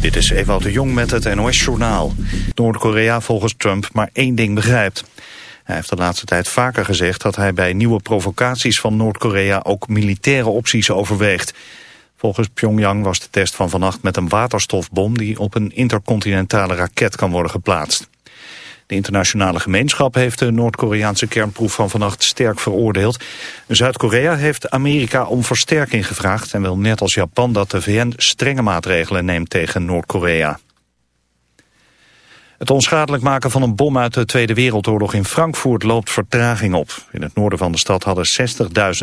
Dit is Ewout de Jong met het NOS-journaal. Noord-Korea volgens Trump maar één ding begrijpt. Hij heeft de laatste tijd vaker gezegd dat hij bij nieuwe provocaties van Noord-Korea ook militaire opties overweegt. Volgens Pyongyang was de test van vannacht met een waterstofbom die op een intercontinentale raket kan worden geplaatst. De internationale gemeenschap heeft de Noord-Koreaanse kernproef van vannacht sterk veroordeeld. Zuid-Korea heeft Amerika om versterking gevraagd en wil net als Japan dat de VN strenge maatregelen neemt tegen Noord-Korea. Het onschadelijk maken van een bom uit de Tweede Wereldoorlog in Frankfurt loopt vertraging op. In het noorden van de stad hadden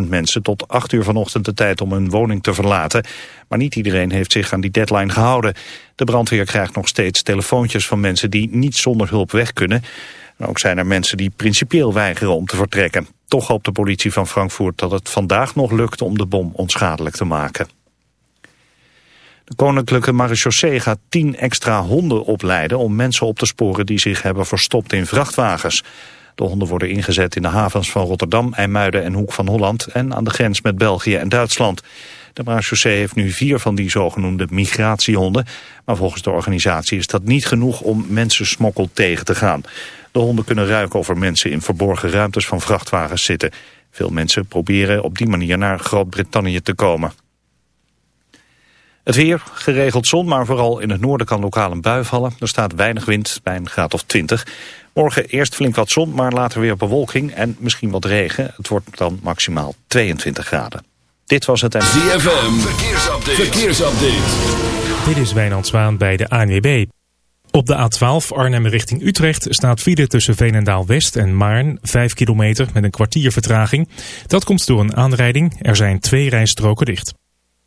60.000 mensen tot 8 uur vanochtend de tijd om hun woning te verlaten. Maar niet iedereen heeft zich aan die deadline gehouden. De brandweer krijgt nog steeds telefoontjes van mensen die niet zonder hulp weg kunnen. En ook zijn er mensen die principieel weigeren om te vertrekken. Toch hoopt de politie van Frankfurt dat het vandaag nog lukt om de bom onschadelijk te maken. De Koninklijke Marechaussee gaat tien extra honden opleiden om mensen op te sporen die zich hebben verstopt in vrachtwagens. De honden worden ingezet in de havens van Rotterdam, IJmuiden en Hoek van Holland en aan de grens met België en Duitsland. De Marechaussee heeft nu vier van die zogenoemde migratiehonden, maar volgens de organisatie is dat niet genoeg om mensensmokkel tegen te gaan. De honden kunnen ruiken of er mensen in verborgen ruimtes van vrachtwagens zitten. Veel mensen proberen op die manier naar Groot-Brittannië te komen. Het weer, geregeld zon, maar vooral in het noorden kan lokaal een bui vallen. Er staat weinig wind bij een graad of 20. Morgen eerst flink wat zon, maar later weer bewolking en misschien wat regen. Het wordt dan maximaal 22 graden. Dit was het... ZFM, verkeersupdate. verkeersupdate. Dit is Wijnand Zwaan bij de ANWB. Op de A12 Arnhem richting Utrecht staat file tussen Veenendaal West en Maarn. 5 kilometer met een kwartier vertraging. Dat komt door een aanrijding. Er zijn twee rijstroken dicht.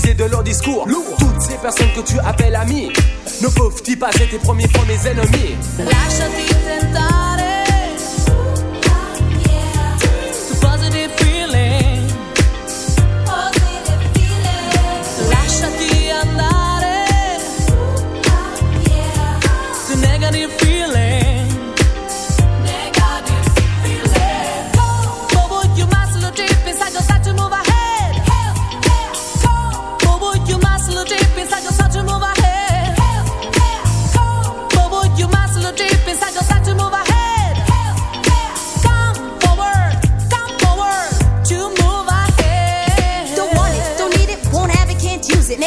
De leur discours. Toutes ces personnes que tu appelles amis ne peuvent-ils pas être tes premiers fois mes ennemis? Lasciati tentare.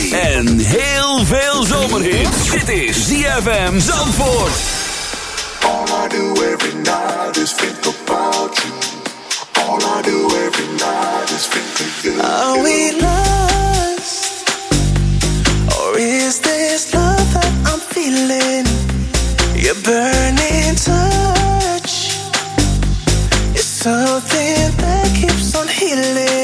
Zee en heel veel zomerhit. Dit is ZFM Zandvoort. All I do every night is think about you. All I do every night is think of you. Are we lost? Or is this love that I'm feeling? Your burning touch is something that keeps on healing.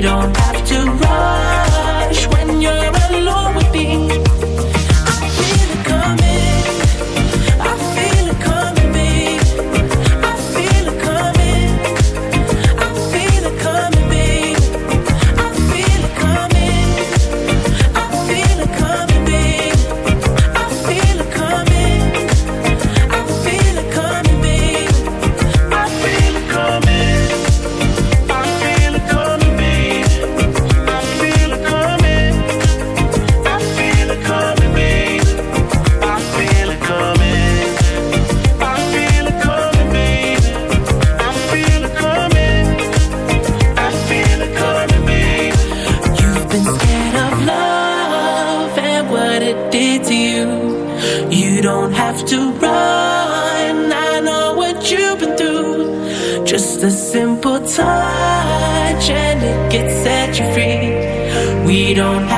don't have to run. don't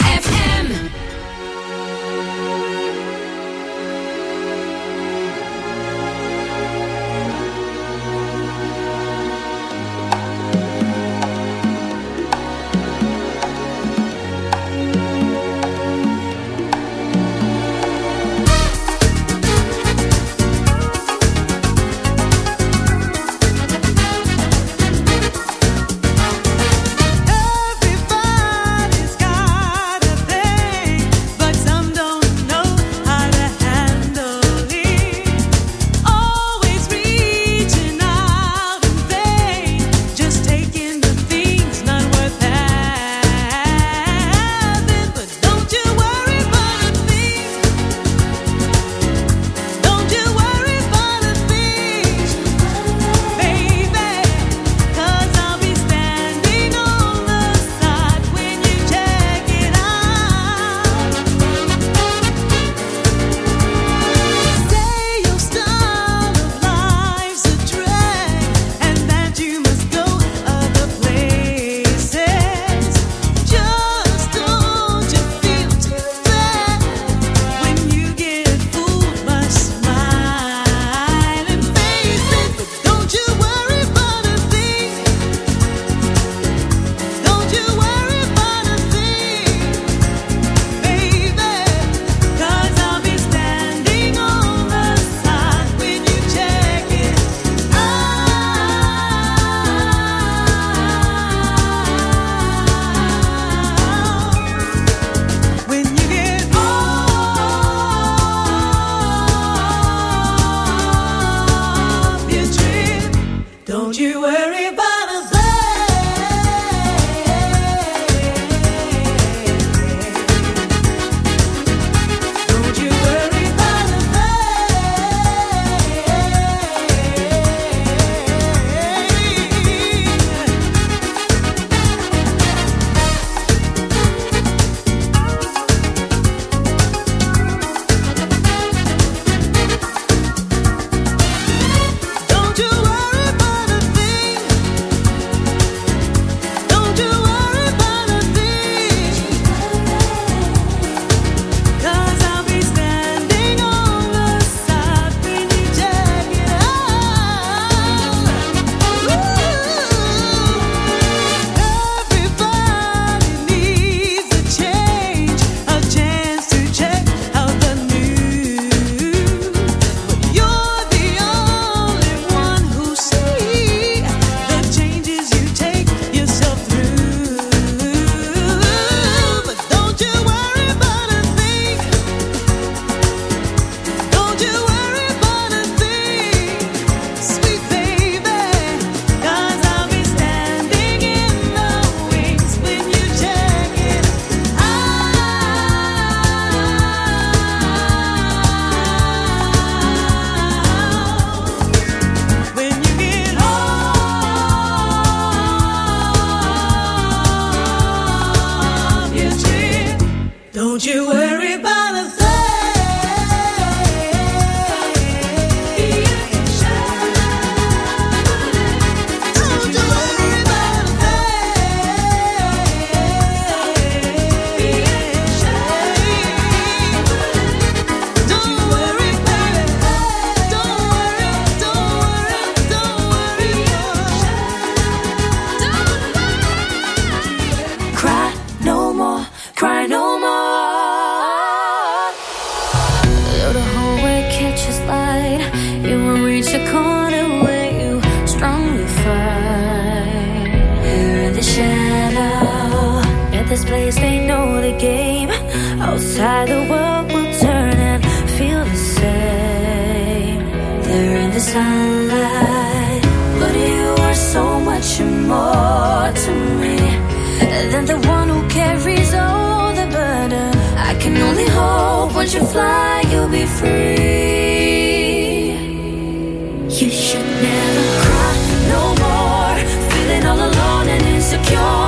should you fly, you'll be free. You should never cry no more, feeling all alone and insecure.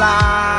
La.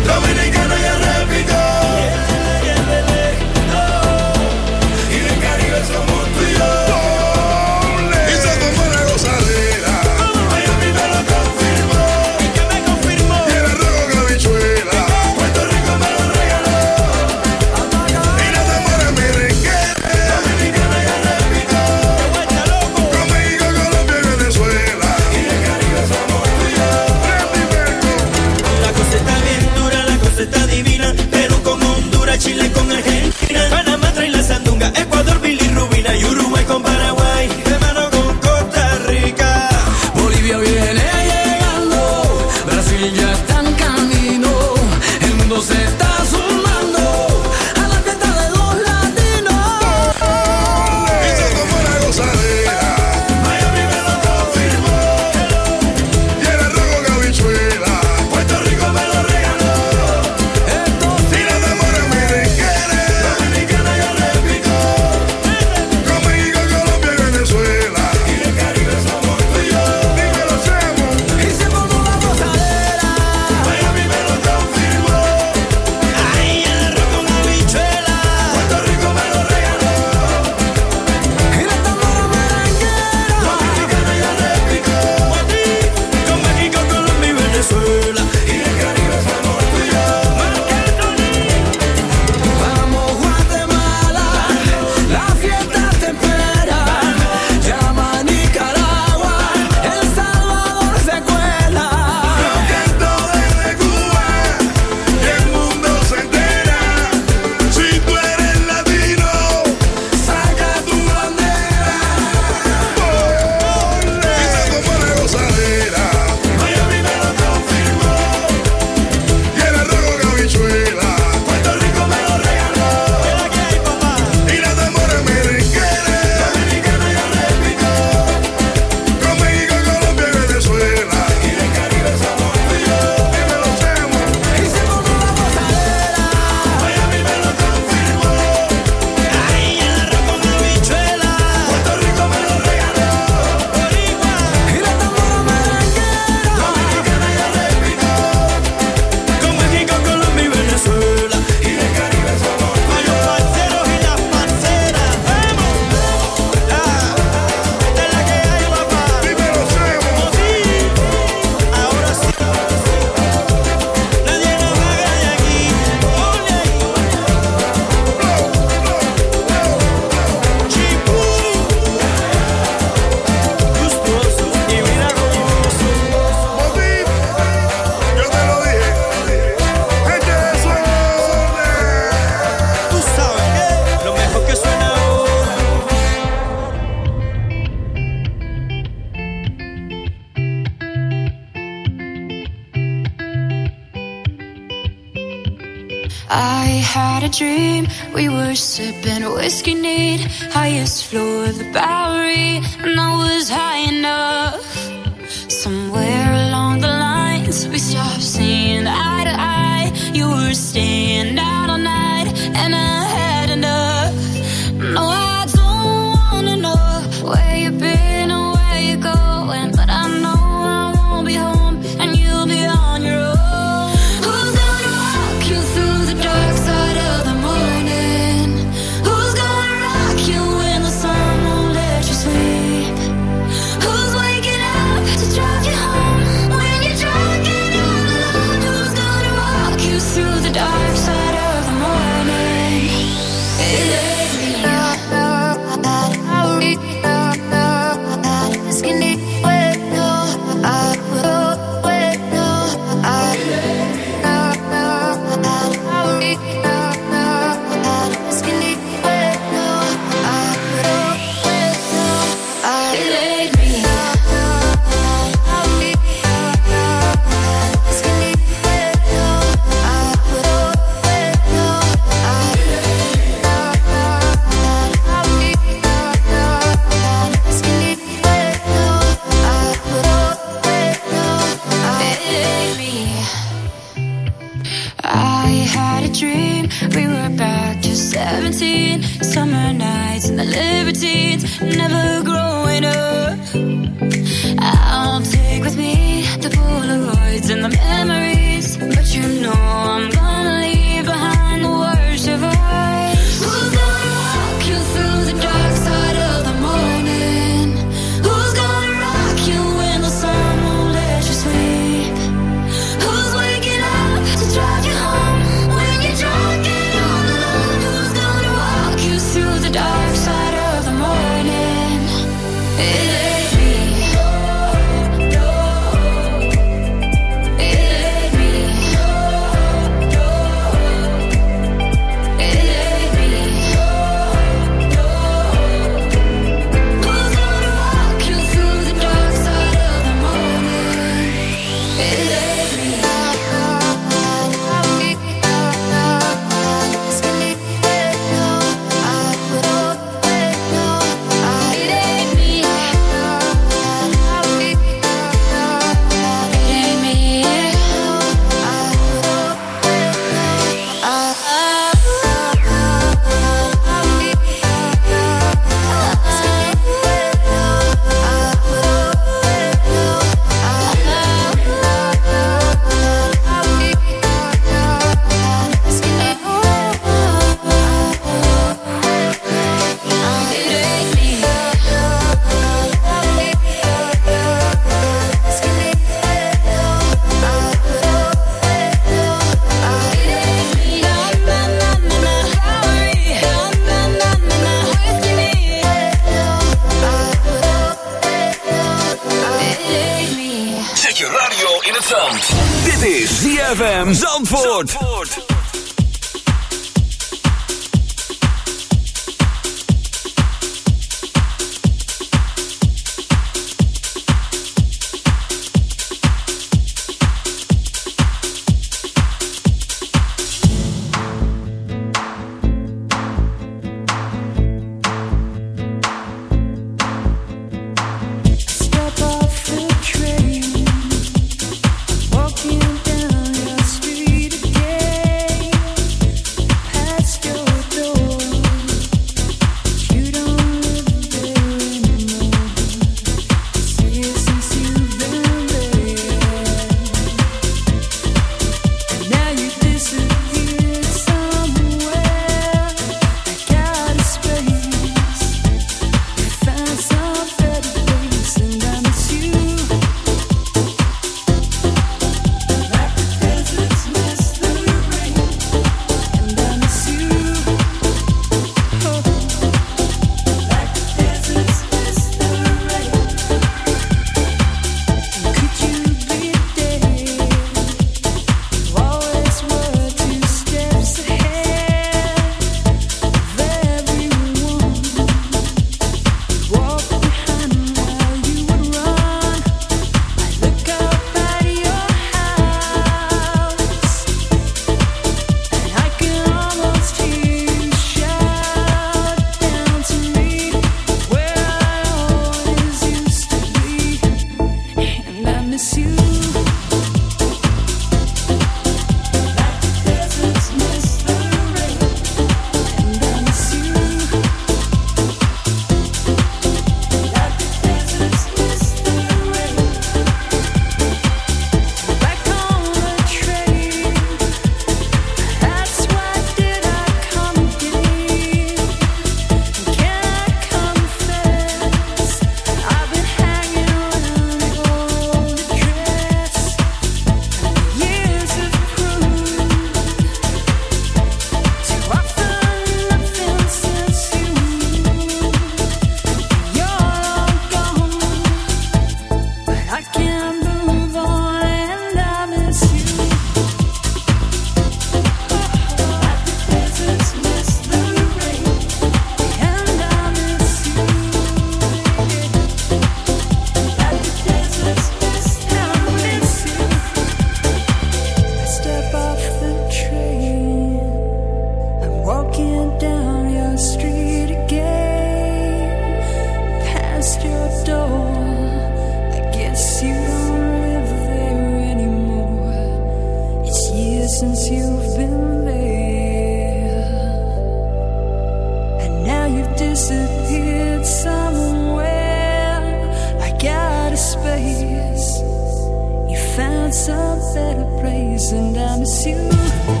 and I miss you.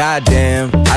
goddamn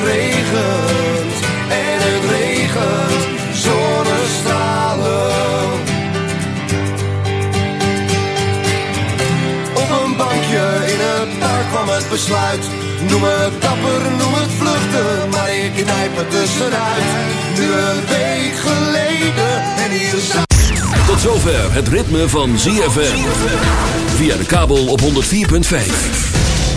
Het regent en het regent zonnestralen. Op een bankje in het park kwam het besluit. Noem het dapper, noem het vluchten, maar ik knijp er tussenuit. Nu een week geleden en hier staat. Tot zover het ritme van ZFM. Via de kabel op 104.5.